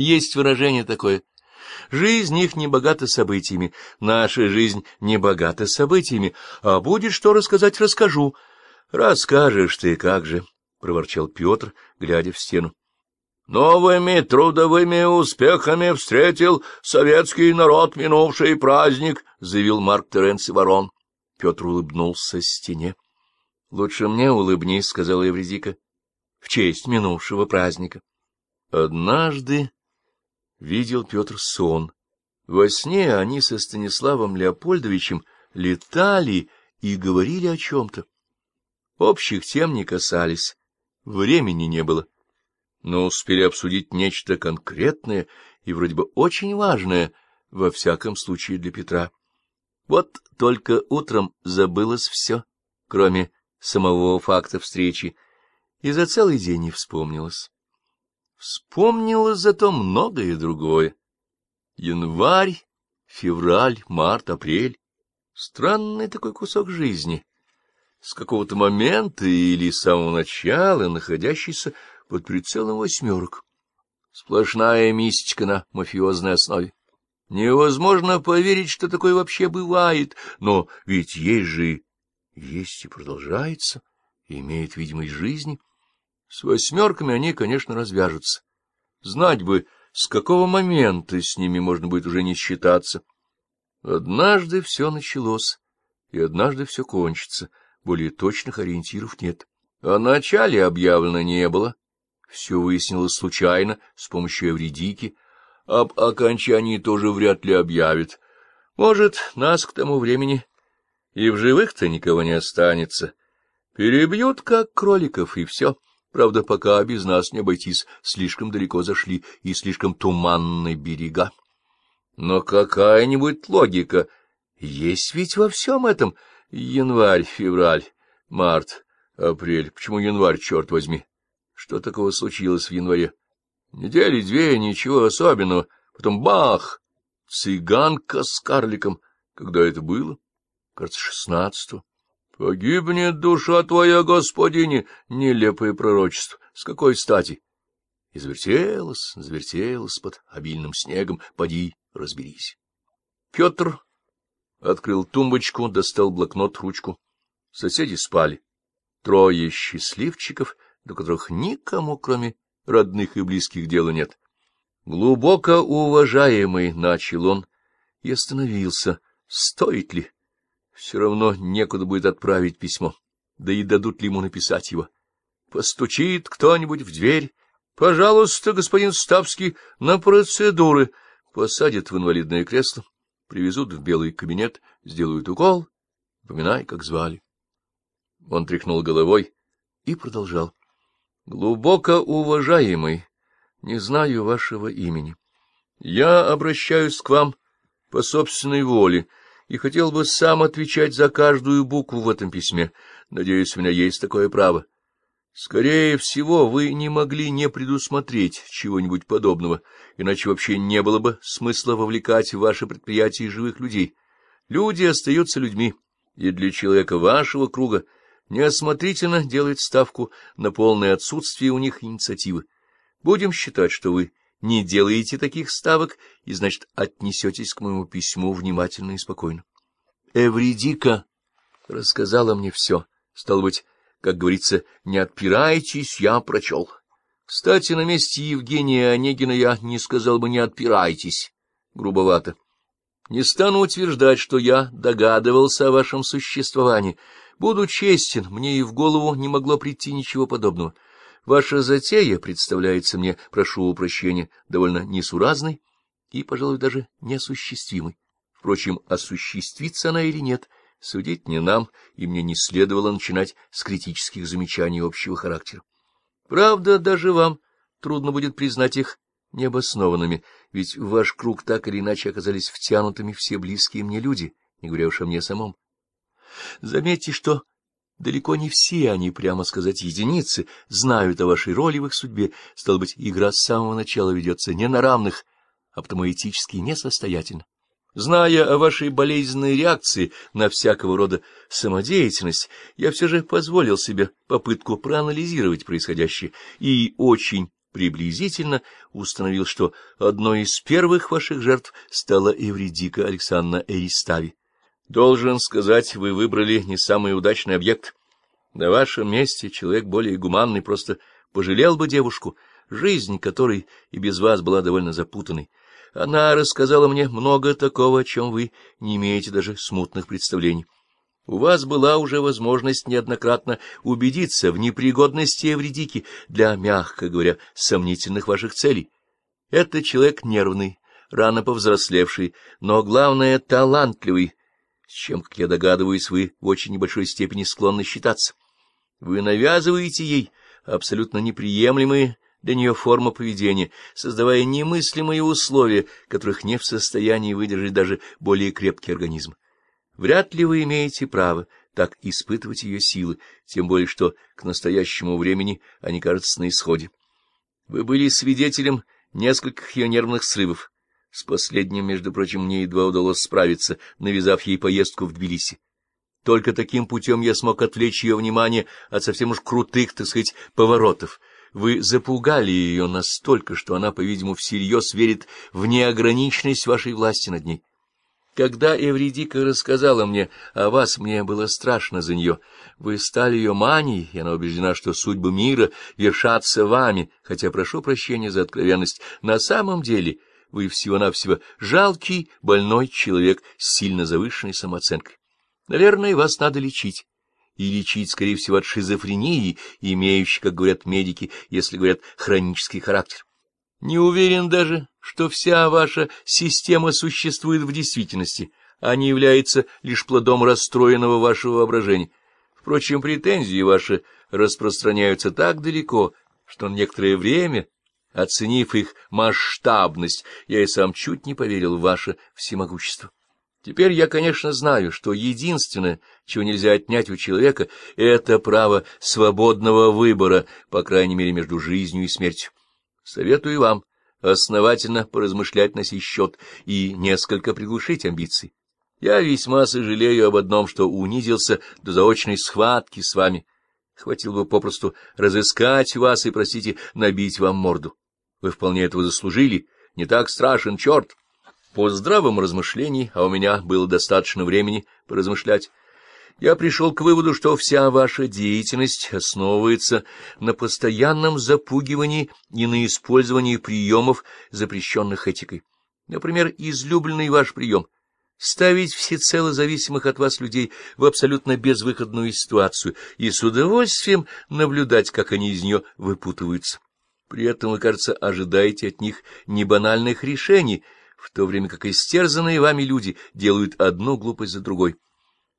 Есть выражение такое. Жизнь их не богата событиями, наша жизнь не богата событиями, а будет что рассказать, расскажу. Расскажешь ты, как же, — проворчал Петр, глядя в стену. Новыми трудовыми успехами встретил советский народ минувший праздник, — заявил Марк Теренций Ворон. Петр улыбнулся стене. — Лучше мне улыбнись, — сказала Евредика, — в честь минувшего праздника. Однажды видел Петр сон. Во сне они со Станиславом Леопольдовичем летали и говорили о чем-то. Общих тем не касались, времени не было, но успели обсудить нечто конкретное и вроде бы очень важное, во всяком случае для Петра. Вот только утром забылось все, кроме самого факта встречи, и за целый день не вспомнилось. Вспомнилось зато многое другое. Январь, февраль, март, апрель. Странный такой кусок жизни. С какого-то момента или самого начала находящийся под прицелом восьмерок. Сплошная мистика на мафиозной основе. Невозможно поверить, что такое вообще бывает, но ведь есть же, есть и продолжается, и имеет видимость жизни. С восьмерками они, конечно, развяжутся. Знать бы, с какого момента с ними можно будет уже не считаться. Однажды все началось, и однажды все кончится. Более точных ориентиров нет. О начале объявлено не было. Все выяснилось случайно, с помощью Эвредики. Об окончании тоже вряд ли объявят. Может, нас к тому времени и в живых-то никого не останется. Перебьют, как кроликов, и все. Правда, пока без нас не обойтись, слишком далеко зашли и слишком туманны берега. Но какая-нибудь логика есть ведь во всем этом. Январь, февраль, март, апрель. Почему январь, черт возьми? Что такого случилось в январе? Недели две, ничего особенного. Потом бах! Цыганка с карликом. Когда это было? Кажется, шестнадцатого. Погибнет душа твоя, господине, нелепое пророчество. С какой стати? И завертелась под обильным снегом. Поди, разберись. Петр открыл тумбочку, достал блокнот, ручку. Соседи спали. Трое счастливчиков, до которых никому, кроме родных и близких, дела нет. Глубоко уважаемый, — начал он, и остановился. Стоит ли? Все равно некуда будет отправить письмо, да и дадут ли ему написать его. Постучит кто-нибудь в дверь. Пожалуйста, господин Ставский, на процедуры. Посадят в инвалидное кресло, привезут в белый кабинет, сделают укол. Поминай, как звали. Он тряхнул головой и продолжал. Глубоко уважаемый, не знаю вашего имени. Я обращаюсь к вам по собственной воле, — и хотел бы сам отвечать за каждую букву в этом письме. Надеюсь, у меня есть такое право. Скорее всего, вы не могли не предусмотреть чего-нибудь подобного, иначе вообще не было бы смысла вовлекать в ваше предприятие живых людей. Люди остаются людьми, и для человека вашего круга неосмотрительно делать ставку на полное отсутствие у них инициативы. Будем считать, что вы не делаете таких ставок и, значит, отнесетесь к моему письму внимательно и спокойно. Эвридика рассказала мне все. Стало быть, как говорится, не отпирайтесь, я прочел. Кстати, на месте Евгения Онегина я не сказал бы «не отпирайтесь», грубовато. Не стану утверждать, что я догадывался о вашем существовании. Буду честен, мне и в голову не могло прийти ничего подобного. Ваша затея представляется мне, прошу прощения, довольно несуразной и, пожалуй, даже неосуществимой. Впрочем, осуществится она или нет, судить не нам, и мне не следовало начинать с критических замечаний общего характера. Правда, даже вам трудно будет признать их необоснованными, ведь в ваш круг так или иначе оказались втянутыми все близкие мне люди, не говоря уж о мне самом. Заметьте, что Далеко не все они, прямо сказать, единицы, знают о вашей роли в их судьбе. Стало быть, игра с самого начала ведется не на равных, а потому этически несостоятельно. Зная о вашей болезненной реакции на всякого рода самодеятельность, я все же позволил себе попытку проанализировать происходящее и очень приблизительно установил, что одной из первых ваших жертв стала Эвредика Александра Эристави. Должен сказать, вы выбрали не самый удачный объект. На вашем месте человек более гуманный просто пожалел бы девушку, жизнь которой и без вас была довольно запутанной. Она рассказала мне много такого, о чем вы не имеете даже смутных представлений. У вас была уже возможность неоднократно убедиться в непригодности Эвредики для, мягко говоря, сомнительных ваших целей. Это человек нервный, рано повзрослевший, но, главное, талантливый, с чем, как я догадываюсь, вы в очень небольшой степени склонны считаться. Вы навязываете ей абсолютно неприемлемые для нее формы поведения, создавая немыслимые условия, которых не в состоянии выдержать даже более крепкий организм. Вряд ли вы имеете право так испытывать ее силы, тем более что к настоящему времени они кажутся на исходе. Вы были свидетелем нескольких ее нервных срывов. С последним, между прочим, мне едва удалось справиться, навязав ей поездку в Тбилиси. Только таким путем я смог отвлечь ее внимание от совсем уж крутых, так сказать, поворотов. Вы запугали ее настолько, что она, по-видимому, всерьез верит в неограниченность вашей власти над ней. Когда Эвредика рассказала мне о вас, мне было страшно за нее. Вы стали ее манией, и она убеждена, что судьбы мира вершатся вами, хотя прошу прощения за откровенность. На самом деле вы всего-навсего жалкий, больной человек с сильно завышенной самооценкой. Наверное, вас надо лечить. И лечить, скорее всего, от шизофрении, имеющей, как говорят медики, если говорят, хронический характер. Не уверен даже, что вся ваша система существует в действительности, а не является лишь плодом расстроенного вашего воображения. Впрочем, претензии ваши распространяются так далеко, что на некоторое время, оценив их масштабность, я и сам чуть не поверил в ваше всемогущество. Теперь я, конечно, знаю, что единственное, чего нельзя отнять у человека, — это право свободного выбора, по крайней мере, между жизнью и смертью. Советую вам основательно поразмышлять на сей счет и несколько приглушить амбиции. Я весьма сожалею об одном, что унизился до заочной схватки с вами. Хватило бы попросту разыскать вас и, простите, набить вам морду. Вы вполне этого заслужили. Не так страшен черт. По здравым размышлениям, а у меня было достаточно времени поразмышлять, я пришел к выводу, что вся ваша деятельность основывается на постоянном запугивании и на использовании приемов, запрещенных этикой. Например, излюбленный ваш прием — ставить всецело зависимых от вас людей в абсолютно безвыходную ситуацию и с удовольствием наблюдать, как они из нее выпутываются. При этом вы, кажется, ожидаете от них не банальных решений, в то время как истерзанные вами люди делают одну глупость за другой.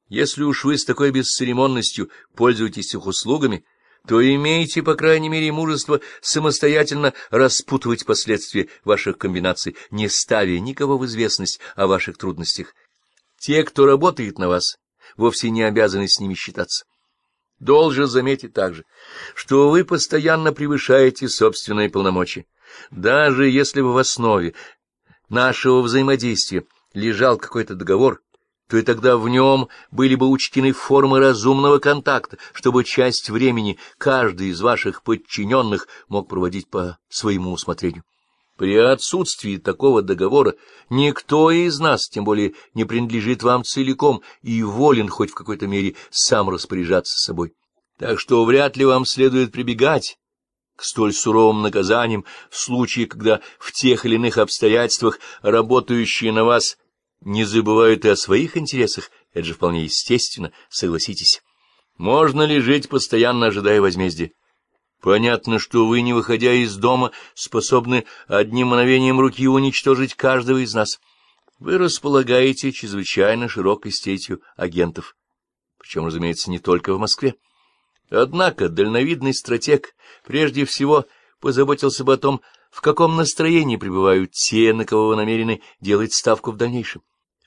Если уж вы с такой бесцеремонностью пользуетесь их услугами, то имеете, по крайней мере, мужество самостоятельно распутывать последствия ваших комбинаций, не ставя никого в известность о ваших трудностях. Те, кто работает на вас, вовсе не обязаны с ними считаться. Должен заметить также, что вы постоянно превышаете собственные полномочия. Даже если бы в основе нашего взаимодействия лежал какой-то договор, то и тогда в нем были бы учтены формы разумного контакта, чтобы часть времени каждый из ваших подчиненных мог проводить по своему усмотрению. При отсутствии такого договора никто из нас, тем более, не принадлежит вам целиком и волен хоть в какой-то мере сам распоряжаться собой. Так что вряд ли вам следует прибегать к столь суровым наказаниям в случае, когда в тех или иных обстоятельствах работающие на вас не забывают и о своих интересах, это же вполне естественно, согласитесь. Можно ли жить, постоянно ожидая возмездия? Понятно, что вы, не выходя из дома, способны одним мгновением руки уничтожить каждого из нас. Вы располагаете чрезвычайно широкой сетью агентов, причем, разумеется, не только в Москве. Однако дальновидный стратег прежде всего позаботился бы о том, в каком настроении пребывают те, на кого вы намерены делать ставку в дальнейшем.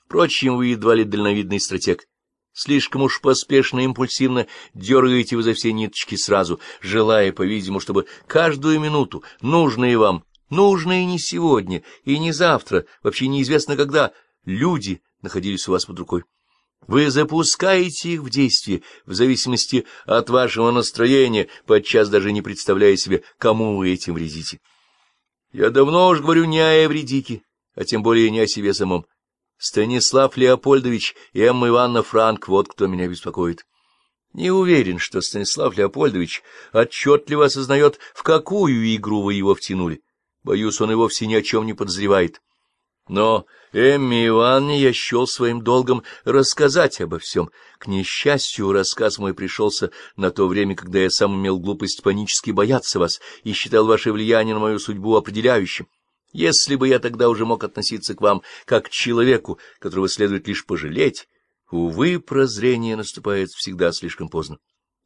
Впрочем, вы едва ли дальновидный стратег. Слишком уж поспешно и импульсивно дергаете вы за все ниточки сразу, желая, по-видимому, чтобы каждую минуту, нужные вам, нужные не сегодня и не завтра, вообще неизвестно когда, люди находились у вас под рукой. Вы запускаете их в действие в зависимости от вашего настроения, подчас даже не представляя себе, кому вы этим вредите. Я давно уж говорю не о Эвредике, а тем более не о себе самом. Станислав Леопольдович и Эмма Ивановна Франк — вот кто меня беспокоит. Не уверен, что Станислав Леопольдович отчетливо осознает, в какую игру вы его втянули. Боюсь, он и вовсе ни о чем не подозревает. Но Эмме Ивановне я счел своим долгом рассказать обо всем. К несчастью, рассказ мой пришелся на то время, когда я сам имел глупость панически бояться вас и считал ваше влияние на мою судьбу определяющим. Если бы я тогда уже мог относиться к вам как к человеку, которого следует лишь пожалеть, увы, прозрение наступает всегда слишком поздно.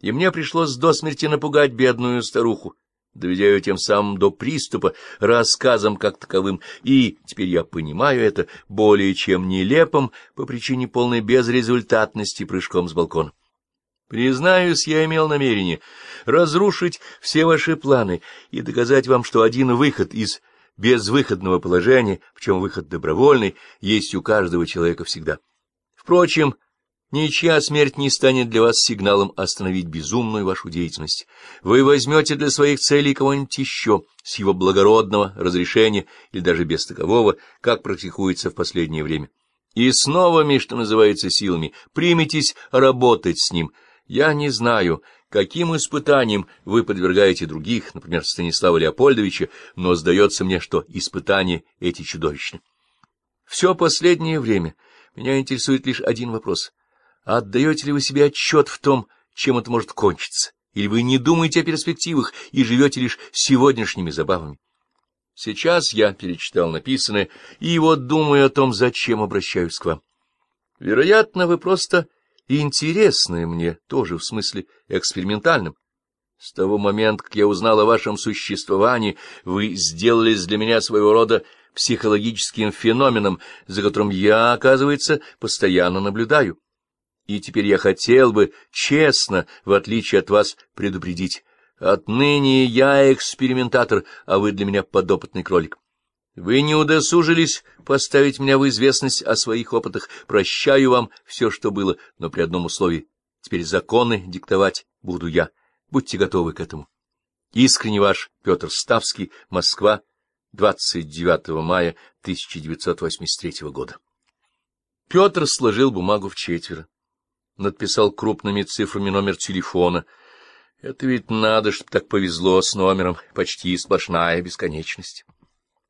И мне пришлось до смерти напугать бедную старуху, доведя ее тем самым до приступа, рассказом как таковым, и, теперь я понимаю это, более чем нелепым по причине полной безрезультатности прыжком с балкона. Признаюсь, я имел намерение разрушить все ваши планы и доказать вам, что один выход из безвыходного положения, причем выход добровольный, есть у каждого человека всегда. Впрочем, Ничья смерть не станет для вас сигналом остановить безумную вашу деятельность. Вы возьмете для своих целей кого-нибудь еще, с его благородного разрешения или даже без такового, как практикуется в последнее время. И с новыми, что называется, силами, приметесь работать с ним. Я не знаю, каким испытанием вы подвергаете других, например, Станислава Леопольдовича, но сдается мне, что испытания эти чудовищны. Все последнее время меня интересует лишь один вопрос — Отдаете ли вы себе отчет в том, чем это может кончиться? Или вы не думаете о перспективах и живете лишь сегодняшними забавами? Сейчас я перечитал написанное и вот думаю о том, зачем обращаюсь к вам. Вероятно, вы просто интересны мне, тоже в смысле экспериментальном. С того момента, как я узнал о вашем существовании, вы сделались для меня своего рода психологическим феноменом, за которым я, оказывается, постоянно наблюдаю. И теперь я хотел бы честно, в отличие от вас, предупредить. Отныне я экспериментатор, а вы для меня подопытный кролик. Вы не удосужились поставить меня в известность о своих опытах. Прощаю вам все, что было, но при одном условии. Теперь законы диктовать буду я. Будьте готовы к этому. Искренне ваш Петр Ставский, Москва, 29 мая 1983 года. Петр сложил бумагу в четверо надписал крупными цифрами номер телефона. Это ведь надо, чтобы так повезло с номером, почти сплошная бесконечность.